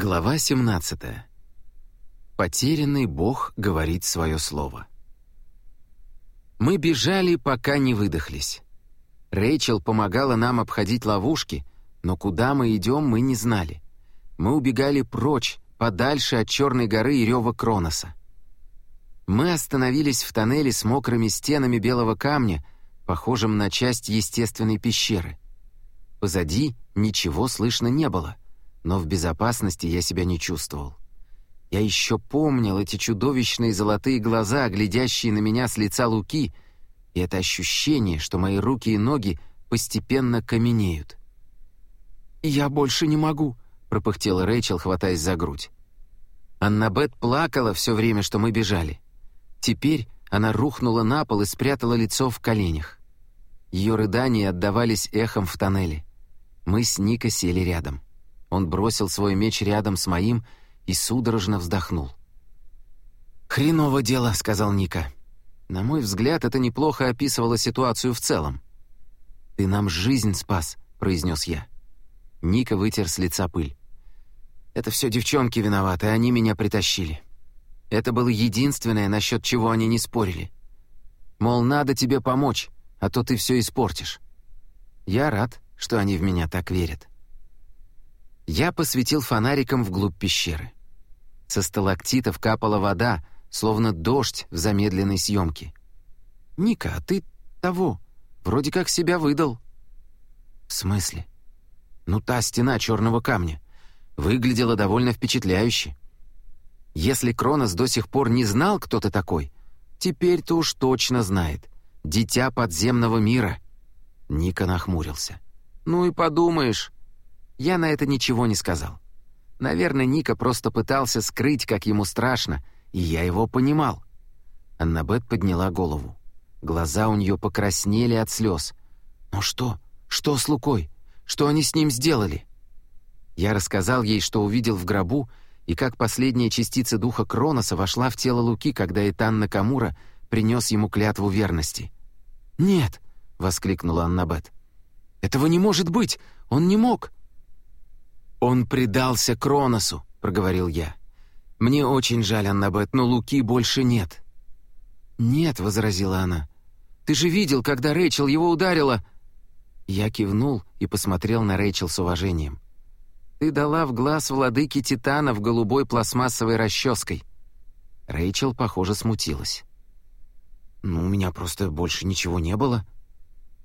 Глава 17. Потерянный Бог говорит свое слово. Мы бежали, пока не выдохлись. Рэйчел помогала нам обходить ловушки, но куда мы идем, мы не знали. Мы убегали прочь, подальше от Черной горы и рева Кроноса. Мы остановились в тоннеле с мокрыми стенами белого камня, похожим на часть естественной пещеры. Позади ничего слышно не было — но в безопасности я себя не чувствовал. Я еще помнил эти чудовищные золотые глаза, глядящие на меня с лица Луки, и это ощущение, что мои руки и ноги постепенно каменеют. «Я больше не могу», — пропыхтела Рэйчел, хватаясь за грудь. Аннабет плакала все время, что мы бежали. Теперь она рухнула на пол и спрятала лицо в коленях. Ее рыдания отдавались эхом в тоннеле. Мы с Ника сели рядом. Он бросил свой меч рядом с моим и судорожно вздохнул. «Хреново дело», — сказал Ника. На мой взгляд, это неплохо описывало ситуацию в целом. «Ты нам жизнь спас», — произнес я. Ника вытер с лица пыль. «Это все девчонки виноваты, они меня притащили. Это было единственное, насчет чего они не спорили. Мол, надо тебе помочь, а то ты все испортишь. Я рад, что они в меня так верят». Я посветил фонариком вглубь пещеры. Со сталактитов капала вода, словно дождь в замедленной съемке. «Ника, а ты того, вроде как себя выдал». «В смысле?» «Ну, та стена черного камня. Выглядела довольно впечатляюще. Если Кронос до сих пор не знал, кто ты такой, теперь-то уж точно знает. Дитя подземного мира». Ника нахмурился. «Ну и подумаешь, я на это ничего не сказал. Наверное, Ника просто пытался скрыть, как ему страшно, и я его понимал. Аннабет подняла голову. Глаза у нее покраснели от слез. «Ну что? Что с Лукой? Что они с ним сделали?» Я рассказал ей, что увидел в гробу, и как последняя частица духа Кроноса вошла в тело Луки, когда Итан Накамура принес ему клятву верности. «Нет!» — воскликнула Аннабет. «Этого не может быть! Он не мог!» «Он предался Кроносу», — проговорил я. «Мне очень жаль, Аннабет, но Луки больше нет». «Нет», — возразила она. «Ты же видел, когда Рэйчел его ударила...» Я кивнул и посмотрел на Рэйчел с уважением. «Ты дала в глаз владыки Титанов голубой пластмассовой расческой». Рэйчел, похоже, смутилась. «Ну, у меня просто больше ничего не было».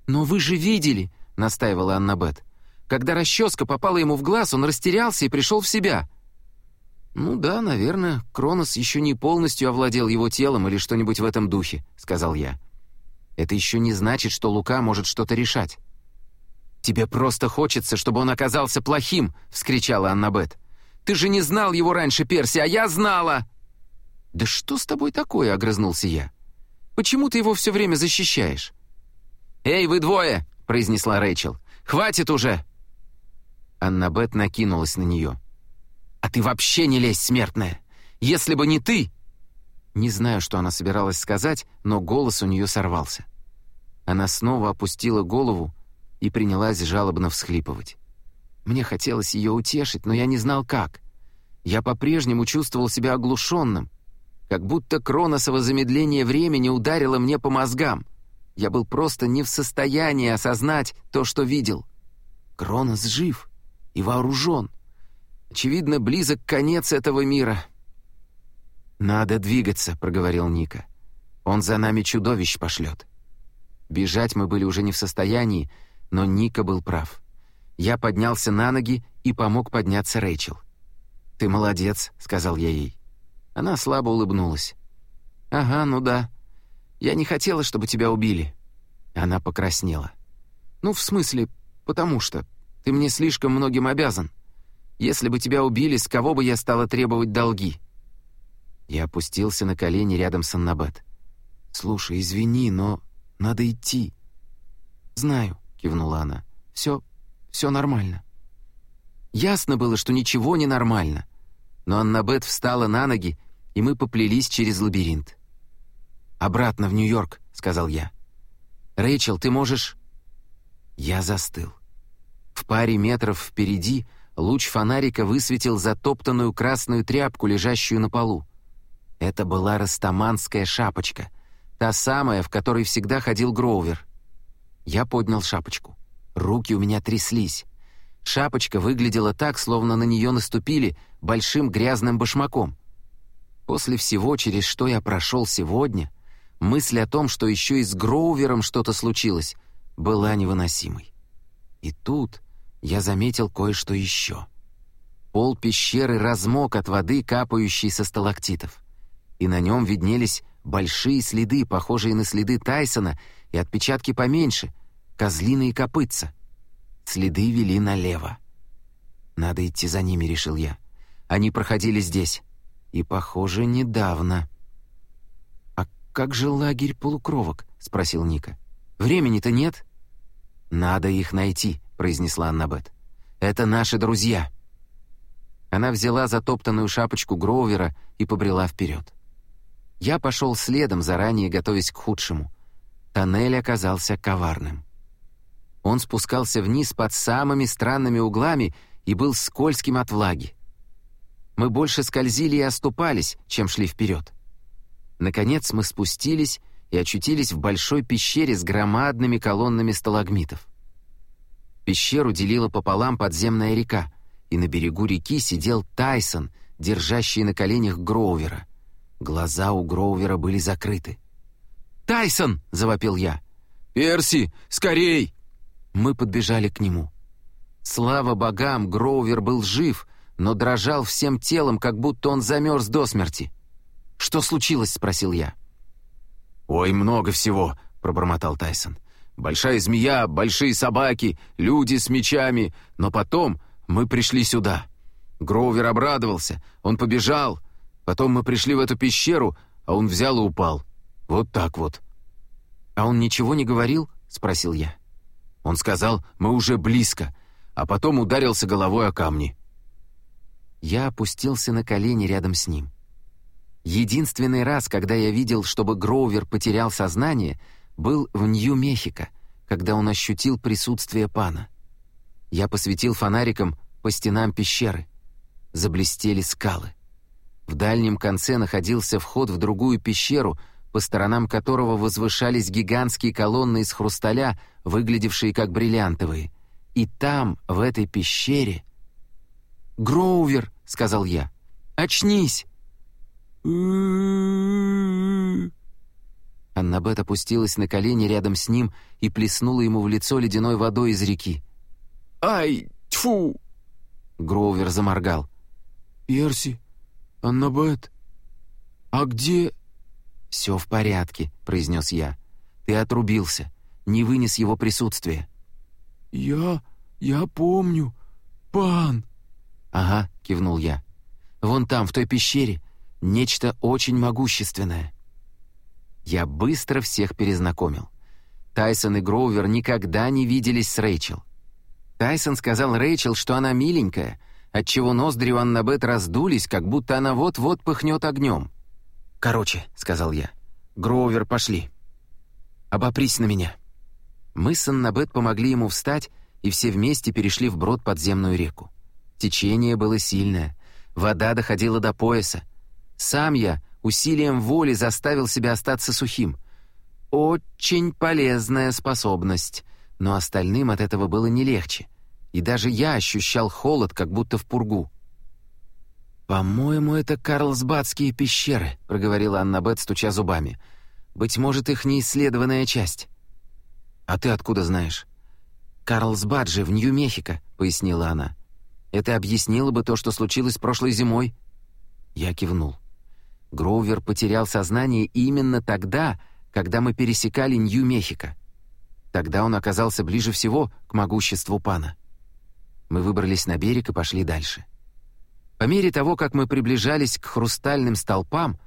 «Но вы же видели», — настаивала Аннабет. Когда расческа попала ему в глаз, он растерялся и пришел в себя. «Ну да, наверное, Кронос еще не полностью овладел его телом или что-нибудь в этом духе», — сказал я. «Это еще не значит, что Лука может что-то решать». «Тебе просто хочется, чтобы он оказался плохим!» — вскричала Аннабет. «Ты же не знал его раньше, Перси, а я знала!» «Да что с тобой такое?» — огрызнулся я. «Почему ты его все время защищаешь?» «Эй, вы двое!» — произнесла Рэйчел. «Хватит уже!» Аннабет накинулась на нее. «А ты вообще не лезь, смертная! Если бы не ты...» Не знаю, что она собиралась сказать, но голос у нее сорвался. Она снова опустила голову и принялась жалобно всхлипывать. Мне хотелось ее утешить, но я не знал как. Я по-прежнему чувствовал себя оглушенным, как будто кроносово замедление времени ударило мне по мозгам. Я был просто не в состоянии осознать то, что видел. Кронос жив и вооружен. Очевидно, близок конец этого мира. «Надо двигаться», — проговорил Ника. «Он за нами чудовищ пошлет». Бежать мы были уже не в состоянии, но Ника был прав. Я поднялся на ноги и помог подняться Рэйчел. «Ты молодец», — сказал я ей. Она слабо улыбнулась. «Ага, ну да. Я не хотела, чтобы тебя убили». Она покраснела. «Ну, в смысле, потому что...» Ты мне слишком многим обязан. Если бы тебя убили, с кого бы я стала требовать долги?» Я опустился на колени рядом с Аннабет. «Слушай, извини, но надо идти». «Знаю», — кивнула она. «Все, все нормально». Ясно было, что ничего не нормально. Но Аннабет встала на ноги, и мы поплелись через лабиринт. «Обратно в Нью-Йорк», — сказал я. «Рэйчел, ты можешь...» Я застыл. В паре метров впереди луч фонарика высветил затоптанную красную тряпку, лежащую на полу. Это была растаманская шапочка, та самая, в которой всегда ходил Гроувер. Я поднял шапочку. Руки у меня тряслись. Шапочка выглядела так, словно на нее наступили большим грязным башмаком. После всего, через что я прошел сегодня, мысль о том, что еще и с Гроувером что-то случилось, была невыносимой. И тут я заметил кое-что еще. Пол пещеры размок от воды, капающей со сталактитов. И на нем виднелись большие следы, похожие на следы Тайсона, и отпечатки поменьше, козлиные копытца. Следы вели налево. «Надо идти за ними», — решил я. «Они проходили здесь. И, похоже, недавно». «А как же лагерь полукровок?» — спросил Ника. «Времени-то нет». «Надо их найти», — произнесла Аннабет. «Это наши друзья». Она взяла затоптанную шапочку Гроувера и побрела вперед. Я пошел следом, заранее готовясь к худшему. Тоннель оказался коварным. Он спускался вниз под самыми странными углами и был скользким от влаги. Мы больше скользили и оступались, чем шли вперед. Наконец мы спустились и очутились в большой пещере с громадными колоннами сталагмитов. Пещеру делила пополам подземная река, и на берегу реки сидел Тайсон, держащий на коленях Гроувера. Глаза у Гроувера были закрыты. «Тайсон!» — завопил я. «Перси, скорей!» Мы подбежали к нему. Слава богам, Гроувер был жив, но дрожал всем телом, как будто он замерз до смерти. «Что случилось?» — спросил я. «Ой, много всего», — пробормотал Тайсон. «Большая змея, большие собаки, люди с мечами, но потом мы пришли сюда». Гроувер обрадовался, он побежал. Потом мы пришли в эту пещеру, а он взял и упал. Вот так вот. «А он ничего не говорил?» — спросил я. Он сказал, мы уже близко, а потом ударился головой о камни. Я опустился на колени рядом с ним. Единственный раз, когда я видел, чтобы Гроувер потерял сознание, был в Нью-Мехико, когда он ощутил присутствие пана. Я посветил фонариком по стенам пещеры. Заблестели скалы. В дальнем конце находился вход в другую пещеру — по сторонам которого возвышались гигантские колонны из хрусталя, выглядевшие как бриллиантовые. И там, в этой пещере... «Гроувер!» — сказал я. «Очнись!» Аннабет опустилась на колени рядом с ним и плеснула ему в лицо ледяной водой из реки. «Ай, тьфу!» Гроувер заморгал. «Перси, Аннабет, а где...» «Все в порядке», — произнес я. «Ты отрубился, не вынес его присутствия». «Я... я помню. Пан!» «Ага», — кивнул я. «Вон там, в той пещере, нечто очень могущественное». Я быстро всех перезнакомил. Тайсон и Гроувер никогда не виделись с Рэйчел. Тайсон сказал Рэйчел, что она миленькая, отчего ноздри у Аннабет раздулись, как будто она вот-вот пыхнет огнем. «Короче», — сказал я, — «Гроувер, пошли. Обопрись на меня». Мы с Аннабет помогли ему встать, и все вместе перешли вброд подземную реку. Течение было сильное, вода доходила до пояса. Сам я усилием воли заставил себя остаться сухим. Очень полезная способность, но остальным от этого было не легче. И даже я ощущал холод, как будто в пургу. «По-моему, это Карлсбадские пещеры», — проговорила Аннабет, стуча зубами. «Быть может, их неисследованная часть». «А ты откуда знаешь?» «Карлсбад же, в Нью-Мехико», — пояснила она. «Это объяснило бы то, что случилось прошлой зимой». Я кивнул. Гроувер потерял сознание именно тогда, когда мы пересекали Нью-Мехико. Тогда он оказался ближе всего к могуществу пана. Мы выбрались на берег и пошли дальше. По мере того, как мы приближались к хрустальным столпам,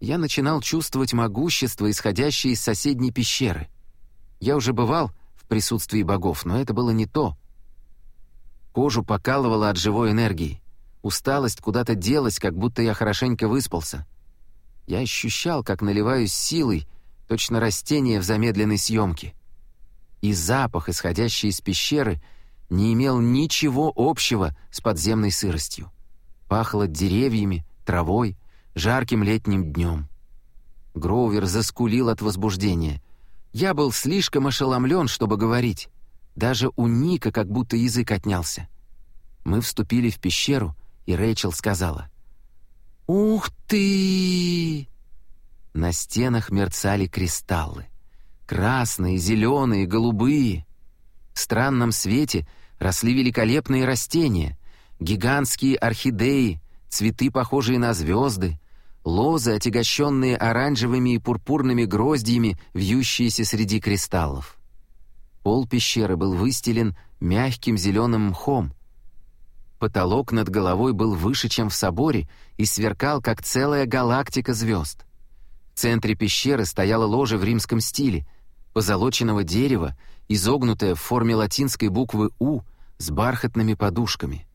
я начинал чувствовать могущество, исходящее из соседней пещеры. Я уже бывал в присутствии богов, но это было не то. Кожу покалывало от живой энергии. Усталость куда-то делась, как будто я хорошенько выспался. Я ощущал, как наливаюсь силой, точно растение в замедленной съемке. И запах, исходящий из пещеры, не имел ничего общего с подземной сыростью. Пахло деревьями, травой, жарким летним днем. Гроувер заскулил от возбуждения. Я был слишком ошеломлен, чтобы говорить. Даже у Ника как будто язык отнялся. Мы вступили в пещеру, и Рэйчел сказала. «Ух ты!» На стенах мерцали кристаллы. Красные, зеленые, голубые. В странном свете росли великолепные растения, гигантские орхидеи, цветы, похожие на звезды, лозы, отягощенные оранжевыми и пурпурными гроздьями, вьющиеся среди кристаллов. Пол пещеры был выстелен мягким зеленым мхом. Потолок над головой был выше, чем в соборе, и сверкал, как целая галактика звезд. В центре пещеры стояла ложа в римском стиле, позолоченного дерева, изогнутая в форме латинской буквы «У», с бархатными подушками.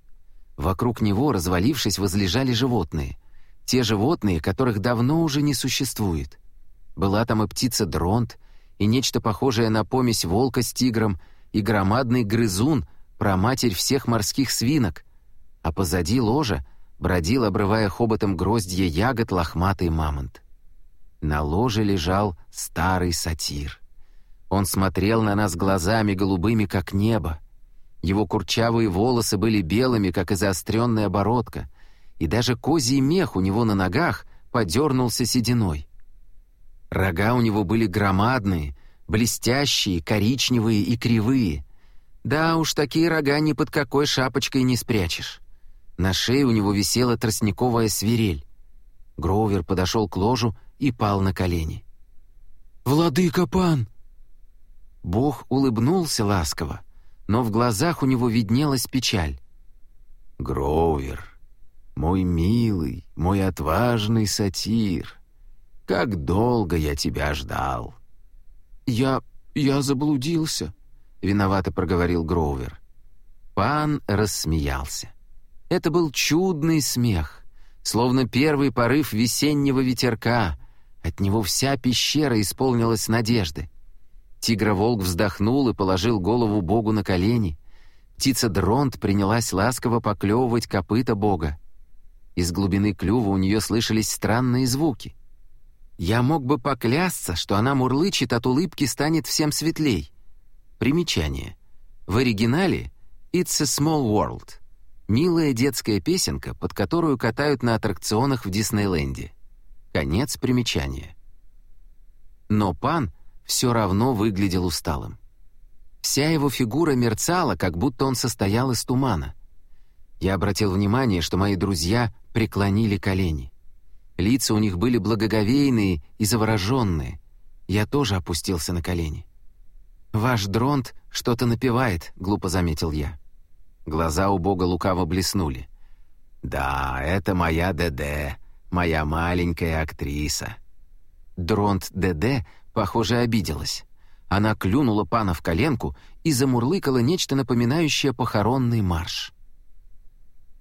Вокруг него, развалившись, возлежали животные. Те животные, которых давно уже не существует. Была там и птица дронт, и нечто похожее на помесь волка с тигром, и громадный грызун, проматерь всех морских свинок. А позади ложа бродил, обрывая хоботом гроздья ягод, лохматый мамонт. На ложе лежал старый сатир. Он смотрел на нас глазами голубыми, как небо, его курчавые волосы были белыми, как и заостренная бородка, и даже козий мех у него на ногах подернулся сединой. Рога у него были громадные, блестящие, коричневые и кривые. Да уж, такие рога ни под какой шапочкой не спрячешь. На шее у него висела тростниковая свирель. Гроувер подошел к ложу и пал на колени. «Владыка пан!» Бог улыбнулся ласково, но в глазах у него виднелась печаль. «Гроувер, мой милый, мой отважный сатир, как долго я тебя ждал!» «Я... я заблудился», — виновато проговорил Гроувер. Пан рассмеялся. Это был чудный смех, словно первый порыв весеннего ветерка. От него вся пещера исполнилась надежды. Тигроволк вздохнул и положил голову Богу на колени. Птица Дронт принялась ласково поклевывать копыта Бога. Из глубины клюва у нее слышались странные звуки. Я мог бы поклясться, что она мурлычет, от улыбки станет всем светлей. Примечание. В оригинале «It's a small world» — милая детская песенка, под которую катают на аттракционах в Диснейленде. Конец примечания. Но пан — все равно выглядел усталым. Вся его фигура мерцала, как будто он состоял из тумана. Я обратил внимание, что мои друзья преклонили колени. Лица у них были благоговейные и завороженные. Я тоже опустился на колени. «Ваш дронт что-то напевает», — глупо заметил я. Глаза у бога лукаво блеснули. «Да, это моя ДД, моя маленькая актриса». Дронт ДД Похоже, обиделась. Она клюнула пана в коленку и замурлыкала нечто напоминающее похоронный марш.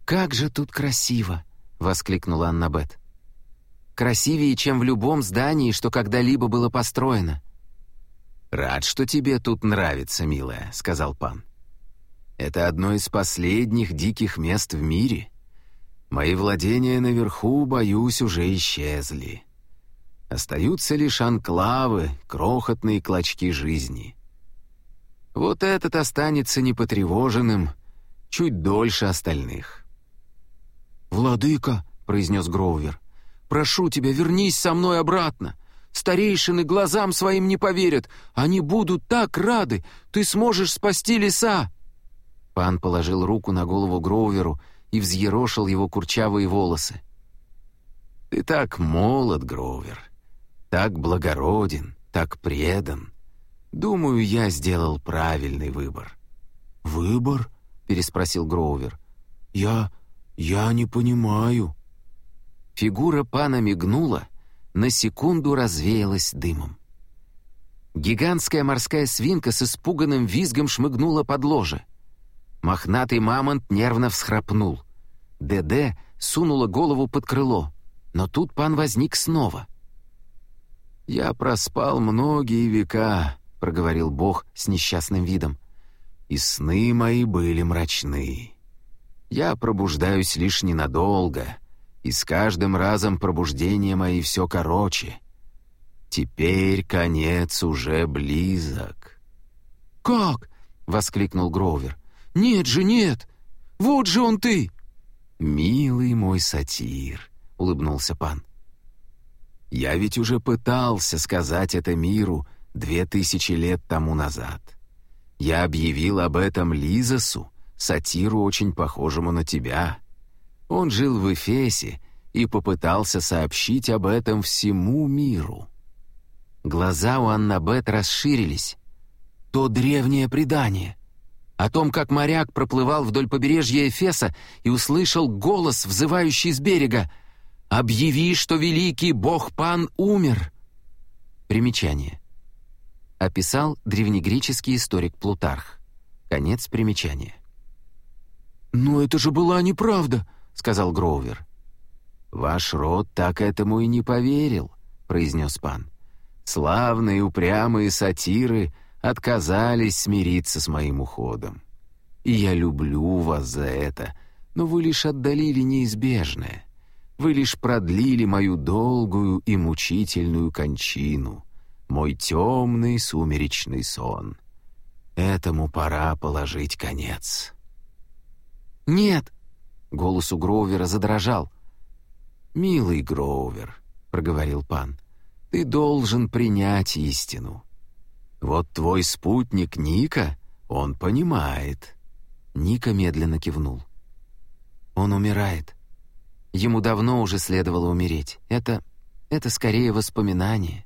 «Как же тут красиво!» — воскликнула Аннабет. «Красивее, чем в любом здании, что когда-либо было построено». «Рад, что тебе тут нравится, милая», — сказал пан. «Это одно из последних диких мест в мире. Мои владения наверху, боюсь, уже исчезли. Остаются лишь анклавы, крохотные клочки жизни. Вот этот останется непотревоженным чуть дольше остальных. «Владыка», — произнес Гроувер, — «прошу тебя, вернись со мной обратно. Старейшины глазам своим не поверят. Они будут так рады. Ты сможешь спасти леса». Пан положил руку на голову Гроуверу и взъерошил его курчавые волосы. «Ты так молод, Гроувер так благороден, так предан. Думаю, я сделал правильный выбор». «Выбор?» — переспросил Гроувер. «Я... я не понимаю». Фигура пана мигнула, на секунду развеялась дымом. Гигантская морская свинка с испуганным визгом шмыгнула под ложе. Мохнатый мамонт нервно всхрапнул. ДД сунула голову под крыло, но тут пан возник снова. «Я проспал многие века», — проговорил Бог с несчастным видом. и сны мои были мрачны. Я пробуждаюсь лишь ненадолго, и с каждым разом пробуждения мои все короче. Теперь конец уже близок». «Как?» — воскликнул Гроувер. «Нет же, нет! Вот же он ты!» «Милый мой сатир», — улыбнулся пан. «Я ведь уже пытался сказать это миру две тысячи лет тому назад. Я объявил об этом Лизасу, сатиру, очень похожему на тебя. Он жил в Эфесе и попытался сообщить об этом всему миру. Глаза у Аннабет расширились. То древнее предание. О том, как моряк проплывал вдоль побережья Эфеса и услышал голос, взывающий с берега «Объяви, что великий бог Пан умер!» Примечание описал древнегреческий историк Плутарх. Конец примечания. «Но это же была неправда», — сказал Гроувер. «Ваш род так этому и не поверил», — произнес пан. «Славные упрямые сатиры отказались смириться с моим уходом. И я люблю вас за это, но вы лишь отдалили неизбежное. Вы лишь продлили мою долгую и мучительную кончину» мой темный сумеречный сон. Этому пора положить конец». «Нет!» — голос у Гроувера задрожал. «Милый Гроувер», — проговорил пан, — «ты должен принять истину. Вот твой спутник Ника, он понимает». Ника медленно кивнул. «Он умирает. Ему давно уже следовало умереть. Это... это скорее воспоминание».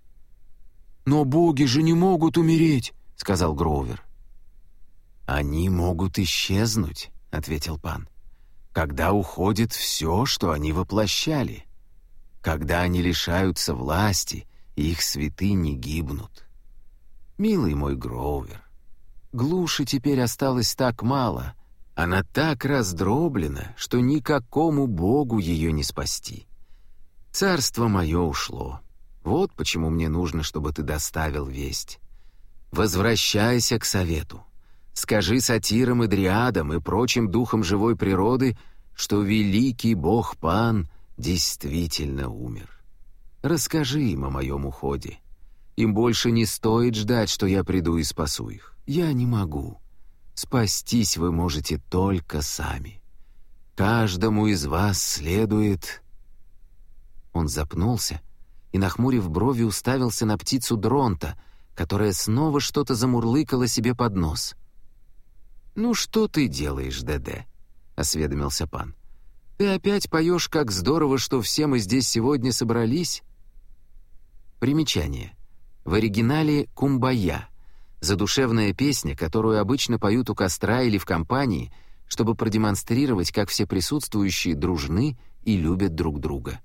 «Но боги же не могут умереть», — сказал Гроувер. «Они могут исчезнуть», — ответил пан, «когда уходит все, что они воплощали, когда они лишаются власти, их святыни гибнут. Милый мой Гроувер, глуши теперь осталось так мало, она так раздроблена, что никакому богу ее не спасти. Царство мое ушло». Вот почему мне нужно, чтобы ты доставил весть. Возвращайся к совету. Скажи сатирам и дриадам и прочим духам живой природы, что великий бог Пан действительно умер. Расскажи им о моем уходе. Им больше не стоит ждать, что я приду и спасу их. Я не могу. Спастись вы можете только сами. Каждому из вас следует...» Он запнулся, и, нахмурив брови, уставился на птицу Дронта, которая снова что-то замурлыкала себе под нос. «Ну что ты делаешь, ДД?» — осведомился пан. «Ты опять поешь, как здорово, что все мы здесь сегодня собрались?» Примечание. В оригинале «Кумбая» — задушевная песня, которую обычно поют у костра или в компании, чтобы продемонстрировать, как все присутствующие дружны и любят друг друга.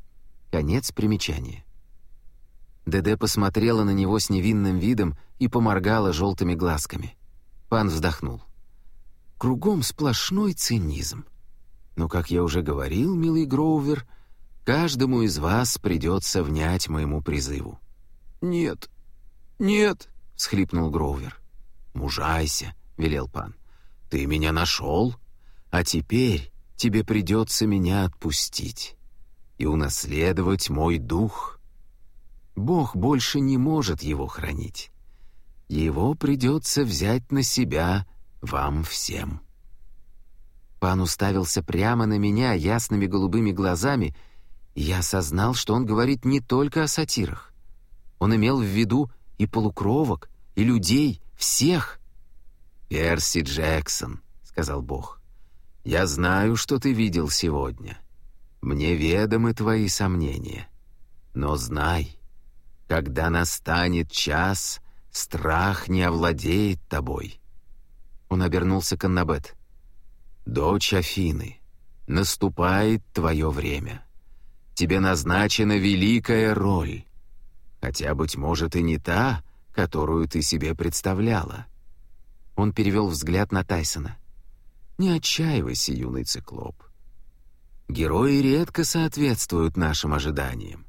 Конец примечания. ДД посмотрела на него с невинным видом и поморгала желтыми глазками. Пан вздохнул. «Кругом сплошной цинизм. Но, как я уже говорил, милый Гроувер, каждому из вас придется внять моему призыву». «Нет, нет», — схлипнул Гроувер. «Мужайся», — велел пан. «Ты меня нашел, а теперь тебе придется меня отпустить и унаследовать мой дух». Бог больше не может его хранить. Его придется взять на себя вам всем». Пан уставился прямо на меня ясными голубыми глазами, и я осознал, что он говорит не только о сатирах. Он имел в виду и полукровок, и людей, всех. «Перси Джексон», — сказал Бог, — «я знаю, что ты видел сегодня. Мне ведомы твои сомнения. Но знай, когда настанет час, страх не овладеет тобой». Он обернулся к Аннабет. «Дочь Афины, наступает твое время. Тебе назначена великая роль, хотя, быть может, и не та, которую ты себе представляла». Он перевел взгляд на Тайсона. «Не отчаивайся, юный циклоп. Герои редко соответствуют нашим ожиданиям.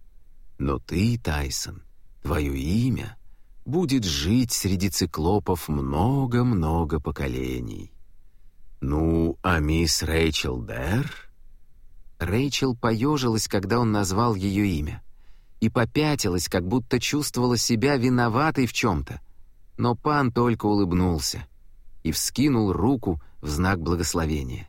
Но ты, Тайсон, Твое имя будет жить среди циклопов много-много поколений. Ну, а мисс Рэйчел Дэр? Рэйчел поежилась, когда он назвал ее имя, и попятилась, как будто чувствовала себя виноватой в чем-то. Но пан только улыбнулся и вскинул руку в знак благословения.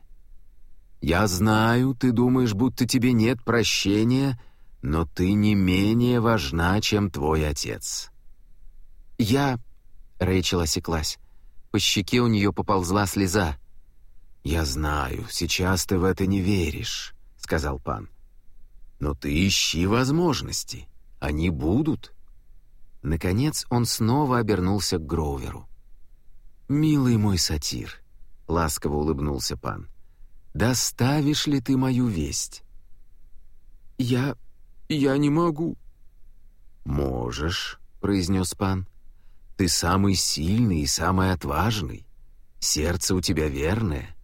«Я знаю, ты думаешь, будто тебе нет прощения, но ты не менее важна, чем твой отец». «Я...» — Рэйчел осеклась. По щеке у нее поползла слеза. «Я знаю, сейчас ты в это не веришь», — сказал пан. «Но ты ищи возможности. Они будут». Наконец он снова обернулся к Гроуверу. «Милый мой сатир», — ласково улыбнулся пан, — «доставишь ли ты мою весть?» «Я... я не могу». «Можешь», — произнес пан. «Ты самый сильный и самый отважный. Сердце у тебя верное.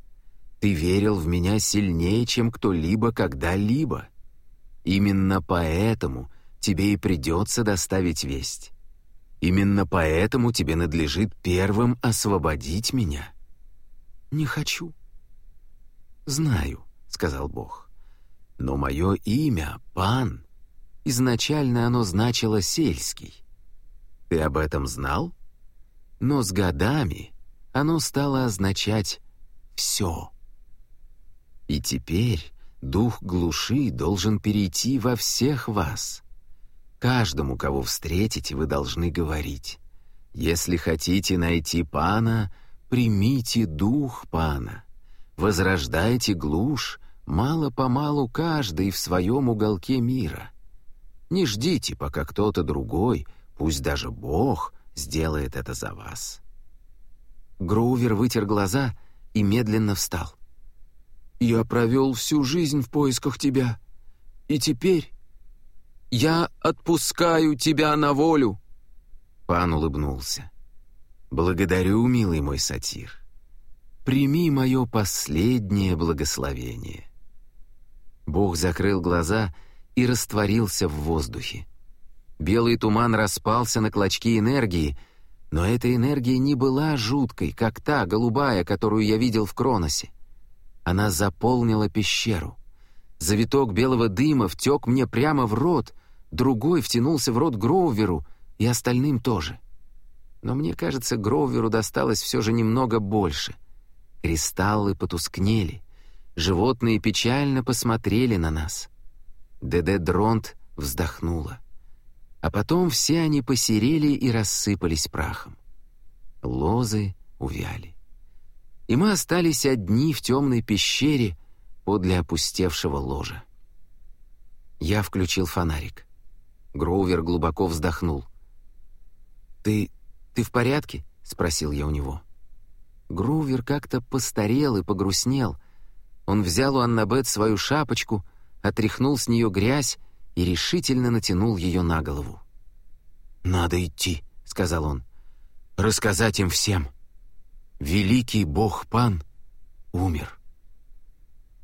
Ты верил в меня сильнее, чем кто-либо когда-либо. Именно поэтому тебе и придется доставить весть. Именно поэтому тебе надлежит первым освободить меня. Не хочу. Знаю, сказал Бог. Но мое имя — Пан. Изначально оно значило «сельский». Ты об этом знал? Но с годами оно стало означать «все». И теперь дух глуши должен перейти во всех вас — Каждому, кого встретите, вы должны говорить. Если хотите найти пана, примите дух пана. Возрождайте глушь, мало-помалу каждый в своем уголке мира. Не ждите, пока кто-то другой, пусть даже Бог, сделает это за вас. Грувер вытер глаза и медленно встал. «Я провел всю жизнь в поисках тебя, и теперь «Я отпускаю тебя на волю!» Пан улыбнулся. «Благодарю, милый мой сатир. Прими мое последнее благословение». Бог закрыл глаза и растворился в воздухе. Белый туман распался на клочки энергии, но эта энергия не была жуткой, как та голубая, которую я видел в Кроносе. Она заполнила пещеру. Завиток белого дыма втек мне прямо в рот, другой втянулся в рот Гроуверу и остальным тоже. Но мне кажется, Гроуверу досталось все же немного больше. Кристаллы потускнели, животные печально посмотрели на нас. ДД Дронт вздохнула. А потом все они посерели и рассыпались прахом. Лозы увяли. И мы остались одни в темной пещере подле опустевшего ложа. Я включил фонарик. Гроувер глубоко вздохнул. «Ты... ты в порядке?» — спросил я у него. Гроувер как-то постарел и погрустнел. Он взял у Аннабет свою шапочку, отряхнул с нее грязь и решительно натянул ее на голову. «Надо идти», — сказал он. «Рассказать им всем. Великий бог Пан умер».